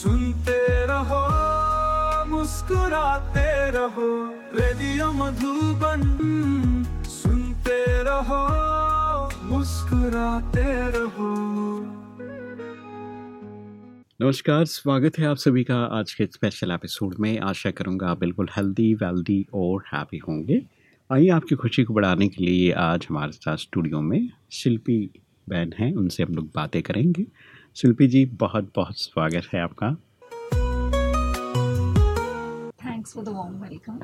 सुनते रहो, मुस्कुराते रहो, रेडियो मधुबन। सुनते रहो, मुस्कुराते रहो। नमस्कार, स्वागत है आप सभी का आज के स्पेशल एपिसोड में। आशा करूँगा आप बिल्कुल हेल्दी वेल्दी और हैप्पी होंगे। आइए आपकी खुशी को बढ़ाने के लिए आज हमारे साथ स्टूडियो में शिल्पी बहन हैं, उनसे हम लोग बातें करेंगे। शिल्पी जी बहुत बहुत स्वागत है आपका। Thanks for the warm welcome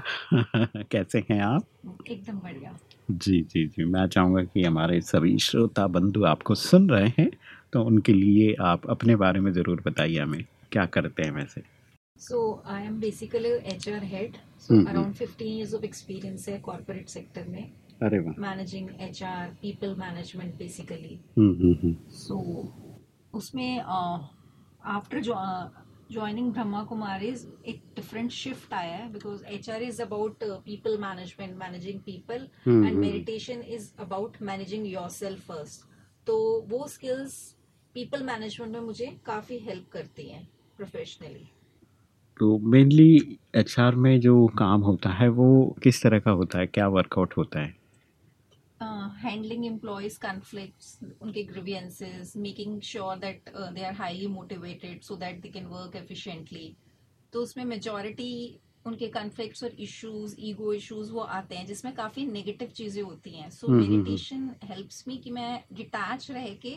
कैसे हैं आप? एकदम बढ़िया। जी जी जी। मैं चाहूँगा कि हमारे सभी श्रोता बंधु आपको सुन रहे हैं तो उनके लिए आप अपने बारे में ज़रूर बताइए हमें क्या करते हैं वैसे? So I am basically H R head so around fifteen years of experience है कॉर्पोरेट सेक्टर में। अरे वाह। Managing H R people management basically so उसमें आफ्टर ज्वाइनिंग ब्रह्मा कुमारी एक डिफरेंट शिफ्ट आया है because H R is about people management managing people and. Meditation is about managing yourself first तो वो स्किल्स पीपल मैनेजमेंट में मुझे काफ़ी हेल्प करती हैं प्रोफेशनली तो मेनली एचआर में जो काम होता है वो किस तरह का होता है? क्या वर्कआउट होता है? हैंडलिंग एम्प्लॉयज़ कॉन्फ्लिक्ट्स उनके grievances making sure that they are highly motivated so that they can work efficiently तो उसमें मेजॉरिटी उनके कॉन्फ्लिक्ट्स और इश्यूज़ ईगो इश्यूज़ वो आते हैं जिसमें काफ़ी नेगेटिव चीज़ें होती हैं। सो। मेडिटेशन हेल्प्स मी कि मैं डिटैच रह के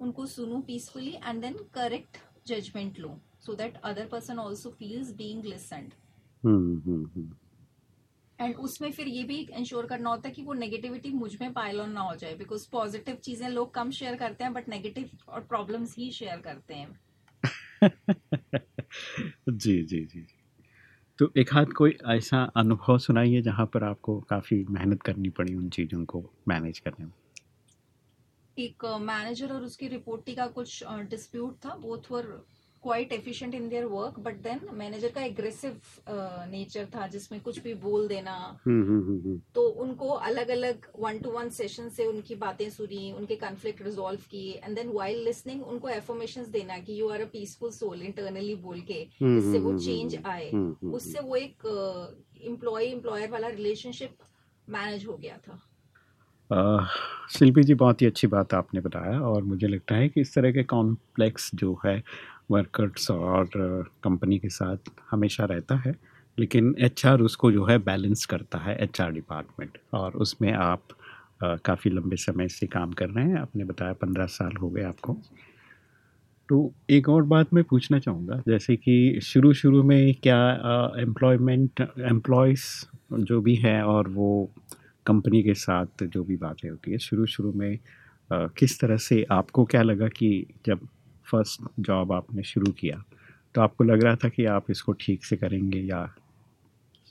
उनको सुनूं peacefully and then correct judgement लूँ so that other person also feels being listened hmm hmm hmm. And उसमें फिर ये भी इंश्योर करना होता है कि वो नेगेटिविटी मुझमें पाइल ऑन ना हो जाए बिकॉज़ पॉजिटिव चीज़ें लोग कम शेयर करते हैं बट नेगेटिव और प्रॉब्लम्स ही शेयर करते हैं। जी जी जी तो एक हाथ कोई ऐसा अनुभव सुनाइए जहाँ पर आपको काफ़ी मेहनत करनी पड़ी उन चीज़ों को मैनेज करने में। एक मैनेजर और उसकी रिपोर्टी का कुछ डिस्प्यूट था both were quite efficient in their work but then manager का एग्रेसिव नेचर था जिसमें कुछ भी बोल देना। हम्म हम्म हम्म तो उनको अलग अलग वन टू वन सेशन से उनकी बातें सुनी उनके कॉन्फ्लिक्ट रिजोल्व किए एंड देन वाइल लिसनिंग उनको एफर्मेशन देना कि you are a peaceful soul internally बोल के। जिससे वो चेंज आए। उससे वो एक एम्प्लॉय uh, एम्प्लॉयर वाला रिलेशनशिप मैनेज हो गया था। शिल्पी जी बहुत ही अच्छी बात आपने बताया और मुझे लगता है कि इस तरह के कॉम्प्लेक्स जो है वर्कर्स और कंपनी के साथ हमेशा रहता है लेकिन एचआर उसको जो है बैलेंस करता है एचआर डिपार्टमेंट और उसमें आप काफ़ी लंबे समय से काम कर रहे हैं। आपने बताया पंद्रह साल हो गए आपको। तो एक और बात मैं पूछना चाहूँगा जैसे कि शुरू शुरू में क्या एम्प्लॉयमेंट एम्प्लॉयज़ जो भी है और वो कंपनी के साथ जो भी बातें होती है शुरू शुरू में अ, किस तरह से आपको क्या लगा कि जब फ़र्स्ट जॉब आपने शुरू किया। तो आपको लग रहा था कि आप इसको ठीक से करेंगे या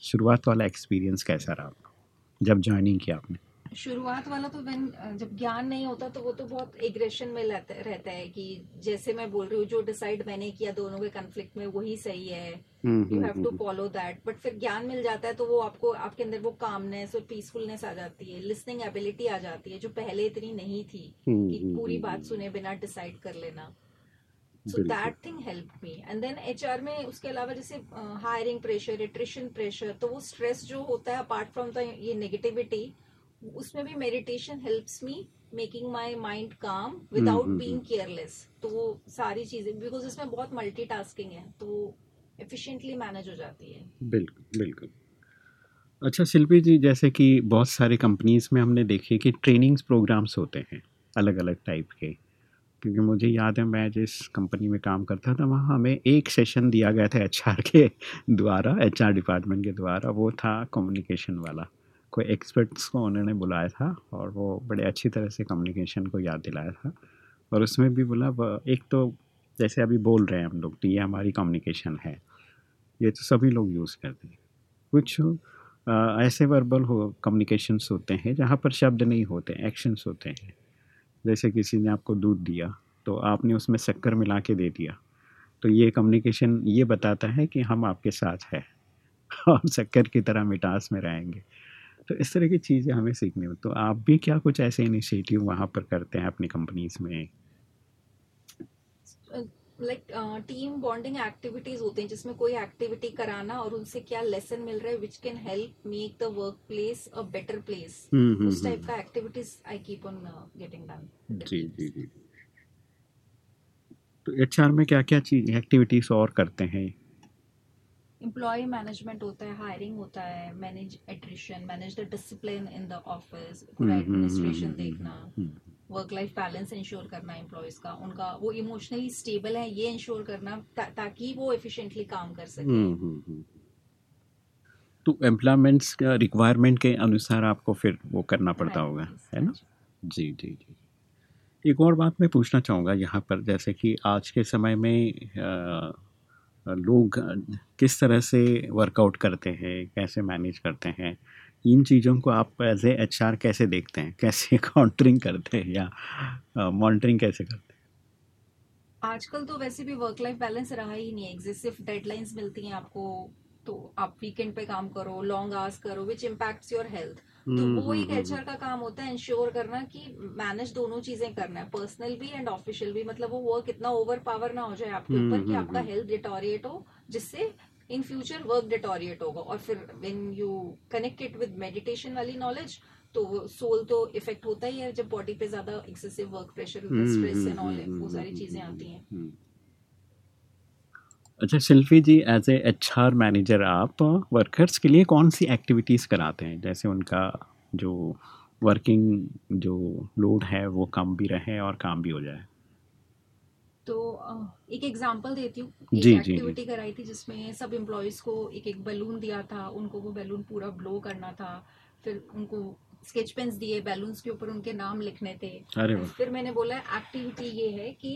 शुरुआत वाला एक्सपीरियंस कैसा रहा आपका जब ज्वाइनिंग किया आपने? शुरुआत वाला तो अ, जब ज्ञान नहीं होता तो वो तो बहुत एग्रेशन में रहता है कि जैसे मैं बोल रही हूँ जो डिसाइड मैंने किया दोनों के कन्फ्लिक्ट में वही सही है। You have to follow that but फिर ज्ञान मिल जाता है तो वो आपको आपके अंदर वो कामनेस और पीसफुलनेस आ जाती है लिसनिंग एबिलिटी आ जाती है जो पहले इतनी नहीं थी हम्म, कि हम्म, पूरी हम्म, बात सुने बिना डिसाइड कर लेना। So that thing help me and then HR में उसके अलावा जैसे हायरिंग प्रेशर एट्रिशन प्रेशर तो वो स्ट्रेस जो होता है अपार्ट फ्रॉम द ये नेगेटिविटी उसमें भी meditation helps me making my mind calm without being careless तो वो सारी चीज़ें बिकॉज़ इसमें बहुत मल्टीटास्किंग है तो एफिशिएंटली मैनेज हो जाती है। बिल्कुल बिल्कुल। अच्छा शिल्पी जी जैसे कि बहुत सारे कंपनीज़ में हमने देखे कि ट्रेनिंग्स प्रोग्राम्स होते हैं अलग अलग टाइप के। क्योंकि मुझे याद है मैं जिस कंपनी में काम करता था वहाँ हमें एक सेशन दिया गया था एचआर के द्वारा एचआर डिपार्टमेंट के द्वारा। वो था कम्युनिकेशन वाला। कोई एक्सपर्ट्स को उन्होंने बुलाया था और वो बड़े अच्छी तरह से कम्युनिकेशन को याद दिलाया था। और उसमें भी बोला एक तो जैसे अभी बोल रहे हैं हम लोग ये हमारी कम्युनिकेशन है। ये तो सभी लोग यूज़ करते हैं। कुछ आ, ऐसे वर्बल हो कम्युनिकेशंस होते हैं जहाँ पर शब्द नहीं होते एक्शंस होते हैं। जैसे किसी ने आपको दूध दिया तो आपने उसमें शक्कर मिला के दे दिया। तो ये कम्युनिकेशन ये बताता है कि हम आपके साथ हैं। हम शक्कर की तरह मिठास में रहेंगे। तो इस तरह की चीज़ें हमें सीखनी हो। तो आप भी क्या कुछ ऐसे इनिशिएटिव वहाँ पर करते हैं अपनी कंपनीज़ में? लाइक टीम बॉन्डिंग एक्टिविटीज़ होते हैं जिसमें कोई एक्टिविटी कराना और उनसे क्या लेसन मिल रहा है which can help make the work place a better place उस टाइप का activities I keep on getting done जी जी जी। तो एचआर में क्या क्या चीज़ एक्टिविटीज़ और करते हैं? एम्प्लॉय मैनेजमेंट होता है हायरिंग होता है manage attrition manage the discipline in the office administration देखना। वर्क लाइफ बैलेंस इंश्योर करना एम्प्लॉयज़ का उनका वो इमोशनली स्टेबल है ये इंश्योर करना ता, ताकि वो एफिशिएंटली काम कर सके। हम्म, हम्म, हम्म। तो एम्प्लॉयमेंट्स का रिक्वायरमेंट के अनुसार आपको फिर वो करना पड़ता होगा है ना? जी जी जी। एक और बात मैं पूछना चाहूँगा यहाँ पर जैसे कि आज के समय में आ, लोग किस तरह से वर्कआउट करते हैं कैसे मैनेज करते हैं? इन चीज़ों को आप एज ए एच कैसे देखते हैं? कैसे काउंटरिंग करते हैं या मॉनिटरिंग कैसे करते हैं? आजकल तो वैसे भी वर्क लाइफ बैलेंस रहा ही नहीं है। सिर्फ़ डेडलाइंस मिलती हैं आपको तो आप वीकेंड पे काम करो लॉन्ग आवर्स करो विच इम्पैक्ट्स योर हेल्थ तो हम्म, वो एक एचआर हम्म, का काम होता है इंश्योर करना कि मैनेज दोनों चीज़ें करना है पर्सनल भी एंड ऑफिशियल भी। मतलब वो वर्क इतना ओवर पावर ना हो जाए आपके हम्म, ऊपर कि आपका हेल्थ डिटोरिएट हो जिससे इन फ्यूचर वर्क डिटोरिएट होगा। और फिर when you connected with meditation वाली नॉलेज तो सोल तो इफ़ेक्ट होता ही है जब बॉडी पे ज़्यादा excessive work pressure stress and all वो सारी चीज़ें आती हैं। अच्छा Shilpi ji as a H R manager आप वर्कर्स के लिए कौन सी एक्टिविटीज़ कराते हैं? जैसे उनका जो वर्किंग जो लोड है वो कम भी रहे और काम भी हो जाए। तो एक एग्जांपल देती हूँ। एक एक्टिविटी कराई थी जिसमें सब एम्प्लॉयज़ को एक एक बैलून दिया था उनको वो बैलून पूरा ब्लो करना था फिर उनको स्केच पेन्स दिए बैलून्स के ऊपर उनके नाम लिखने थे। फिर मैंने बोला एक्टिविटी ये है कि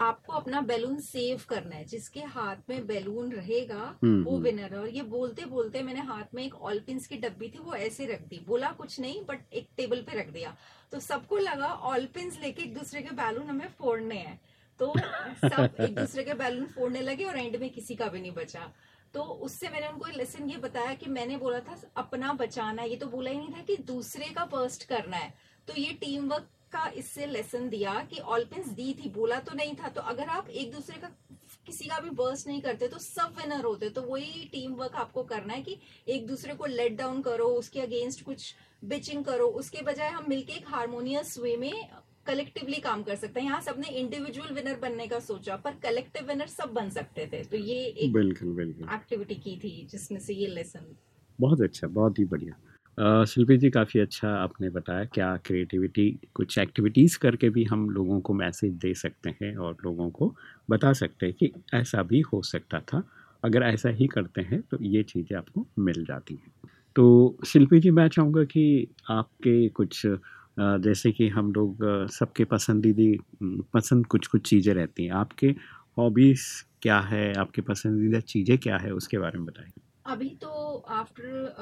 आपको अपना बैलून सेव करना है। जिसके हाथ में बैलून रहेगा हम्म, वो विनर हम्म। है। और ये बोलते बोलते मैंने हाथ में एक ऑलपिन्स की डब्बी थी वो ऐसे रख दी। बोला कुछ नहीं बट एक टेबल पे रख दिया। तो सबको लगा ऑलपिन्स लेके एक दूसरे के बैलून हमें फोड़ने हैं। तो सब एक दूसरे के बैलून फोड़ने लगे और एंड में किसी का भी नहीं बचा। तो उससे मैंने उनको लेसन ये बताया कि मैंने बोला था अपना बचाना ये तो बोला ही नहीं था कि दूसरे का फ़र्स्ट करना है। तो ये टीम वर्क का इससे लेसन दिया कि ऑलपिन्स दी थी बोला तो नहीं था। तो अगर आप एक दूसरे का किसी का भी बर्स नहीं करते तो सब विनर होते। तो वही टीम वर्क आपको करना है कि एक दूसरे को लेट डाउन करो उसके अगेंस्ट कुछ बिचिंग करो। उसके बजाय हम मिलके एक हारमोनियस वे में कलेक्टिवली काम कर सकते हैं। यहाँ सबने इंडिविजुअल विनर बनने का सोचा पर कलेक्टिव विनर सब बन सकते थे। तो ये एक बिल्कुल बिल्कुल। एक्टिविटी की थी जिसमें से ये लेसन बहुत अच्छा बहुत ही बढ़िया। शिल्पी जी, काफ़ी अच्छा आपने बताया क्या क्रिएटिविटी कुछ एक्टिविटीज़ करके भी हम लोगों को मैसेज दे सकते हैं और लोगों को बता सकते हैं कि ऐसा भी हो सकता था। अगर ऐसा ही करते हैं तो ये चीज़ें आपको मिल जाती हैं। तो शिल्पी जी, मैं चाहूँगा कि आपके कुछ जैसे कि हम लोग सबके पसंदीदी पसंद कुछ कुछ चीज़ें रहती हैं। आपके हॉबीज़ क्या है? आपके पसंदीदा चीज़ें क्या है? उसके बारे में बताइए। अभी तो after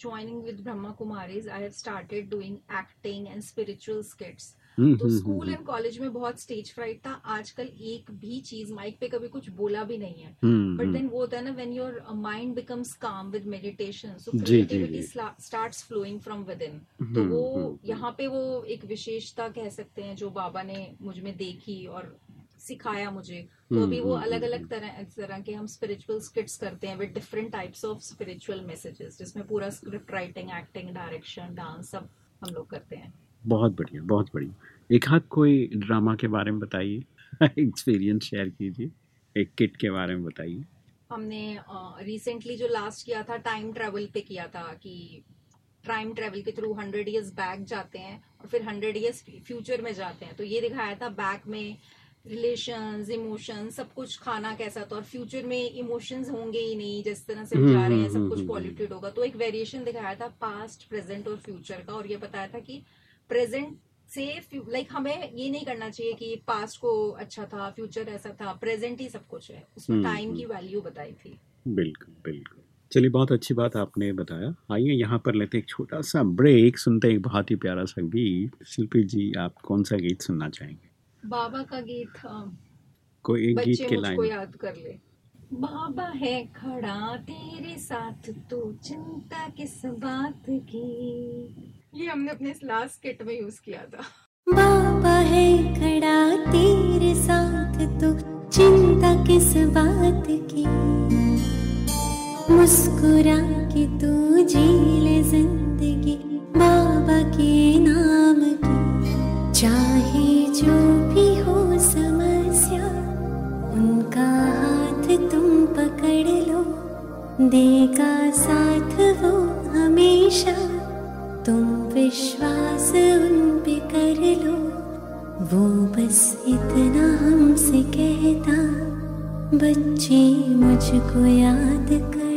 joining with Brahma Kumaris I have started doing acting and spiritual skits तो स्कूल एंड कॉलेज में बहुत स्टेज फ्राइट था। आजकल एक भी चीज़ माइक पे कभी कुछ बोला भी नहीं है। बट देन वो होता है ना when your mind becomes calm with meditation so creativity starts flowing from within तो वो यहाँ पे वो एक विशेषता कह सकते हैं जो बाबा ने मुझमें देखी और सिखाया मुझे। तो हम्म, अभी वो हम्म, अलग अलग हम्म, तरह तरह के हम स्पिरिचुअल स्किट्स करते हैं with different types of spiritual messages जिसमें पूरा script writing acting direction dance सब हम लोग करते हैं। बहुत बढ़िया बहुत बढ़िया। एक हाथ कोई ड्रामा के बारे में बताइए एक्सपीरियंस शेयर कीजिए एक किट के बारे में बताइए। हमने रिसेंटली uh, जो लास्ट किया था टाइम ट्रेवल पे किया था कि टाइम ट्रेवल के थ्रू हंड्रेड ईयर्स बैक जाते हैं और फिर हंड्रेड ईयर्स फ्यूचर में जाते हैं। तो ये दिखाया था बैक में रिलेशंस इमोशंस सब कुछ खाना कैसा था? और फ्यूचर में इमोशंस होंगे ही नहीं जिस तरह से हम जा रहे हैं सब कुछ पॉल्यूटेड हम्म, हम्म, होगा। तो एक वेरिएशन दिखाया था पास्ट प्रेजेंट और फ्यूचर का और ये बताया था कि प्रेजेंट से लाइक हमें ये नहीं करना चाहिए कि पास्ट को अच्छा था फ्यूचर ऐसा था प्रेजेंट ही सब कुछ है। उसमें टाइम हम्म, की वैल्यू हम्म। बताई थी। बिल्कुल बिल्कुल। चलिए बहुत अच्छी बात आपने बताया। आइए यहाँ पर लेते एक छोटा सा ब्रेक सुनते एक बहुत ही प्यारा सा गीत शिल्पी जी आप कौन सा गीत सुनना चाहेंगे? बाबा का गीत कोई एक गीत के लाइन। याद कर ले। बाबा है खड़ा तेरे साथ तो चिंता किस बात की? ये हमने अपने इस लास्ट किट में यूज़ किया था। बाबा है खड़ा तेरे साथ तो चिंता किस बात की? मुस्कुरा के तू जी ले ज़िंदगी देगा साथ वो हमेशा। तुम विश्वास उन पे कर लो। वो बस इतना हमसे कहता, बच्चे, मुझको याद कर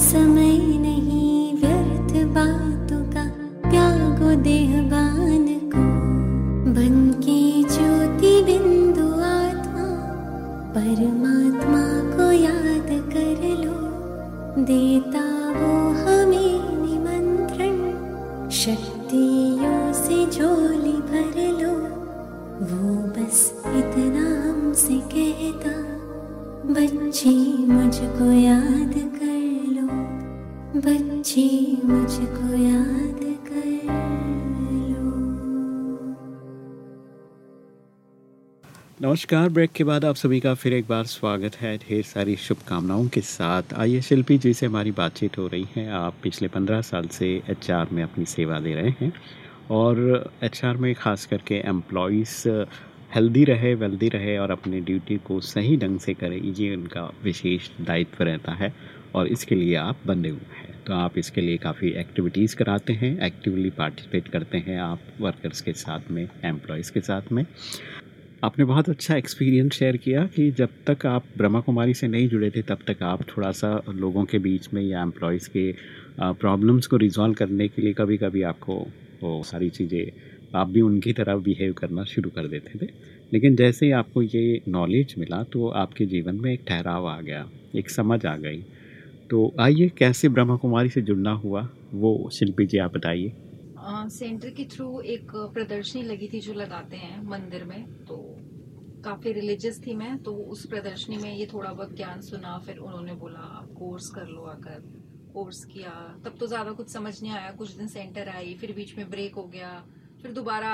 समय नमस्कार, ब्रेक के बाद आप सभी का फिर एक बार स्वागत है। ढेर सारी शुभकामनाओं के साथ। आइए शिल्पी जी से हमारी बातचीत हो रही है। आप पिछले पंद्रह साल से एचआर में अपनी सेवा दे रहे हैं और एचआर में ख़ास करके एम्प्लॉज़ हेल्दी रहे वेल्दी रहे और अपने ड्यूटी को सही ढंग से करें, ये उनका विशेष दायित्व रहता है और इसके लिए आप बंधे हुए हैं। तो आप इसके लिए काफ़ी एक्टिविटीज़ कराते हैं एक्टिवली पार्टिसिपेट करते हैं आप वर्कर्स के साथ में एम्प्लॉयज़ के साथ में। आपने बहुत अच्छा एक्सपीरियंस शेयर किया कि जब तक आप ब्रह्मा कुमारी से नहीं जुड़े थे, तब तक आप थोड़ा सा लोगों के बीच में या एम्प्लॉयज़ के प्रॉब्लम्स को रिजॉल्व करने के लिए कभी कभी आपको वो सारी चीज़ें, आप भी उनकी तरह बिहेव करना शुरू कर देते थे। लेकिन जैसे ही आपको ये नॉलेज मिला तो आपके जीवन में एक ठहराव आ गया, एक समझ आ गई। तो आइए, कैसे ब्रह्मा कुमारी से जुड़ना हुआ? वो शिल्पी जी, आप बताइए। सेंटर के थ्रू एक प्रदर्शनी लगी थी जो लगाते हैं मंदिर में तो काफ़ी रिलीजियस थी मैं तो उस प्रदर्शनी में ये थोड़ा बहुत ज्ञान सुना, फिर उन्होंने बोला, आप कोर्स कर लो आकर कोर्स किया। तब तो ज़्यादा कुछ समझ नहीं आया, कुछ दिन सेंटर आई, फिर बीच में ब्रेक हो गया, फिर दोबारा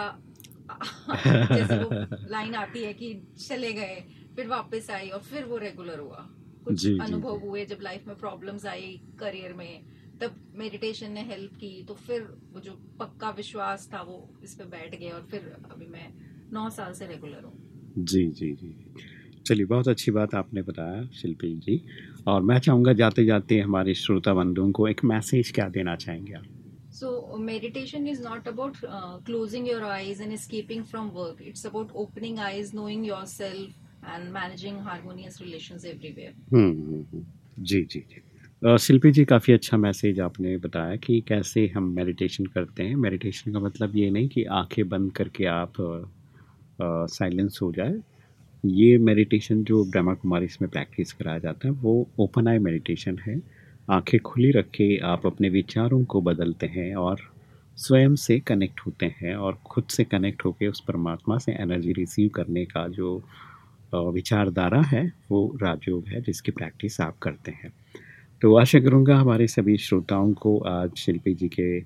लाइन आती है कि चले गए, फिर वापस आई और फिर वो रेगुलर हुआ। कुछ अनुभव हुए जब लाइफ में प्रॉब्लम्स आई करियर में तब मेडिटेशन ने हेल्प की तो फिर वो जो पक्का विश्वास था वो इस पे बैठ गया और फिर अभी मैं नौ साल से रेगुलर हूँ। जी जी जी। चलिए बहुत अच्छी बात आपने बताया शिल्पी जी। और मैं चाहूँगा जाते जाते हमारे श्रोता बंधुओं को एक मैसेज क्या देना चाहेंगे आप? So meditation is not about closing your eyes eyes and from from work. It's about opening eyes, knowing yourself, and managing harmonious relations everywhere. Hmm, hmm, hmm. जी जी जी शिल्पी जी काफ़ी अच्छा मैसेज आपने बताया कि कैसे हम मेडिटेशन करते हैं मेडिटेशन का मतलब ये नहीं कि आँखें बंद करके आप साइलेंस हो जाए ये मेडिटेशन जो ब्रह्मा कुमारी इसमें प्रैक्टिस कराया जाता है वो ओपन आई मेडिटेशन है आँखें खुली रख के आप अपने विचारों को बदलते हैं और स्वयं से कनेक्ट होते हैं और खुद से कनेक्ट होकर उस परमात्मा से एनर्जी रिसीव करने का जो विचारधारा है, वो राजयोग है जिसकी प्रैक्टिस आप करते हैं। तो आशा करूँगा हमारे सभी श्रोताओं को आज शिल्पी जी के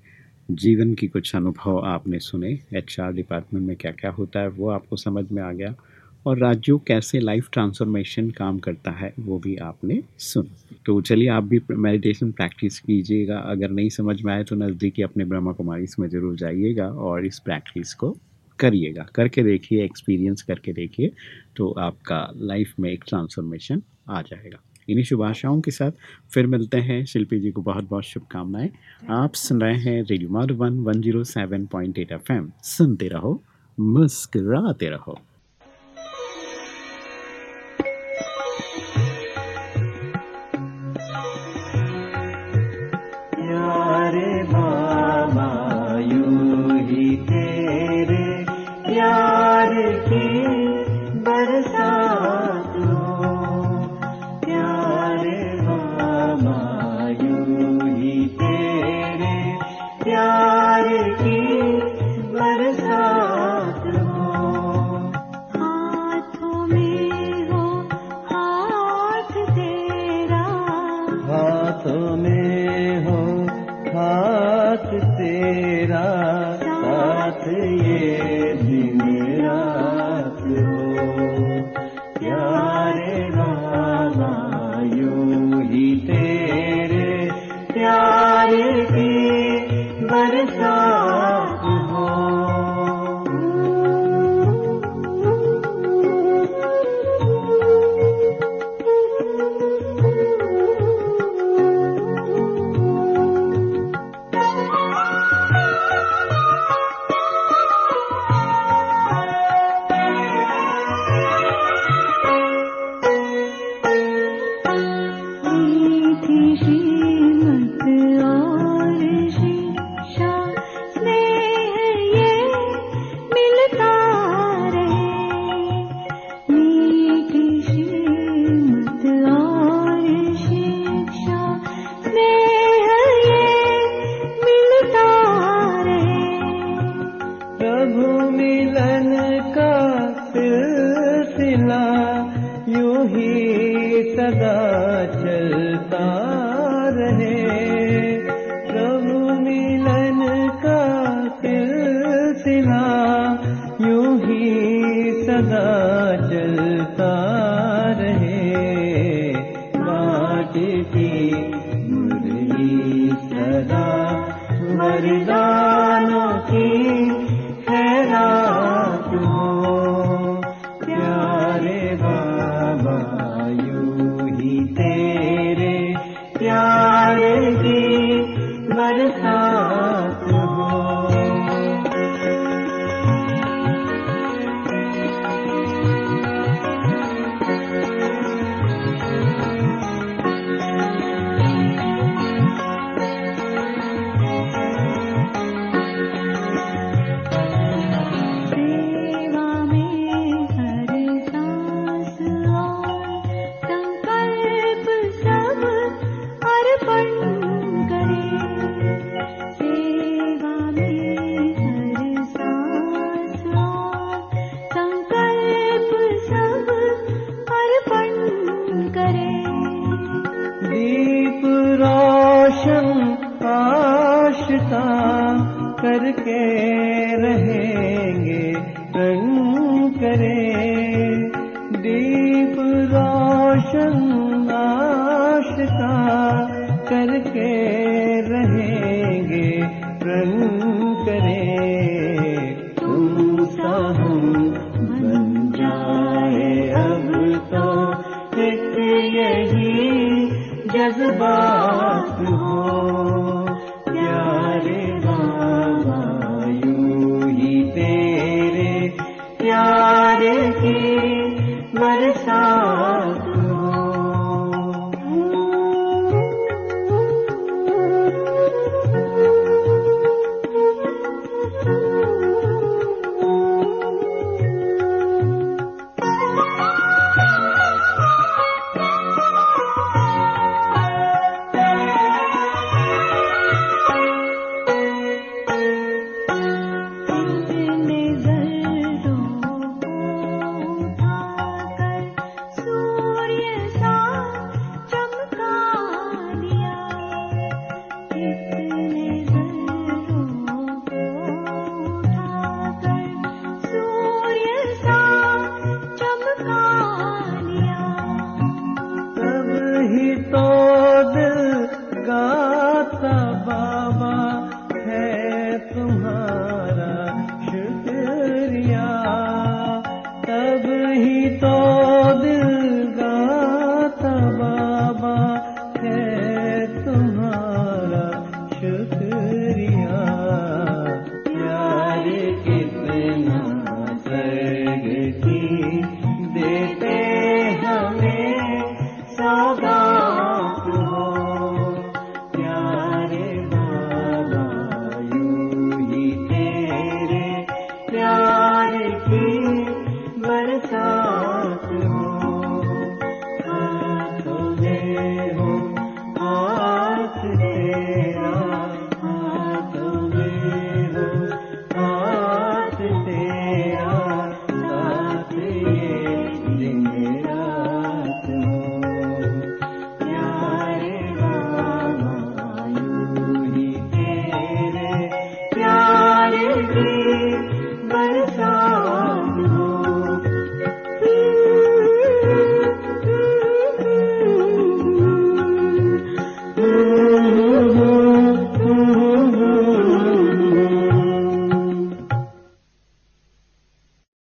जीवन की कुछ अनुभव आपने सुने। एचआर डिपार्टमेंट में क्या क्या होता है, वो आपको समझ में आ गया। और राजयोग कैसे लाइफ ट्रांसफॉर्मेशन काम करता है, वो भी आपने सुन। तो चलिए आप भी मेडिटेशन प्रैक्टिस कीजिएगा। अगर नहीं समझ में आए तो नज़दीकी अपने ब्रह्मा कुमारी में ज़रूर जाइएगा और इस प्रैक्टिस को करिएगा। करके देखिए एक्सपीरियंस करके देखिए तो आपका लाइफ में एक ट्रांसफॉर्मेशन आ जाएगा। इन्हीं शुभ आशाओं के साथ फिर मिलते हैं। शिल्पी जी को बहुत बहुत शुभकामनाएँ। आप सुन रहे हैं radio Madhuban one zero seven point eight F M सुनते रहो, मुस्कराते रहो। Hey.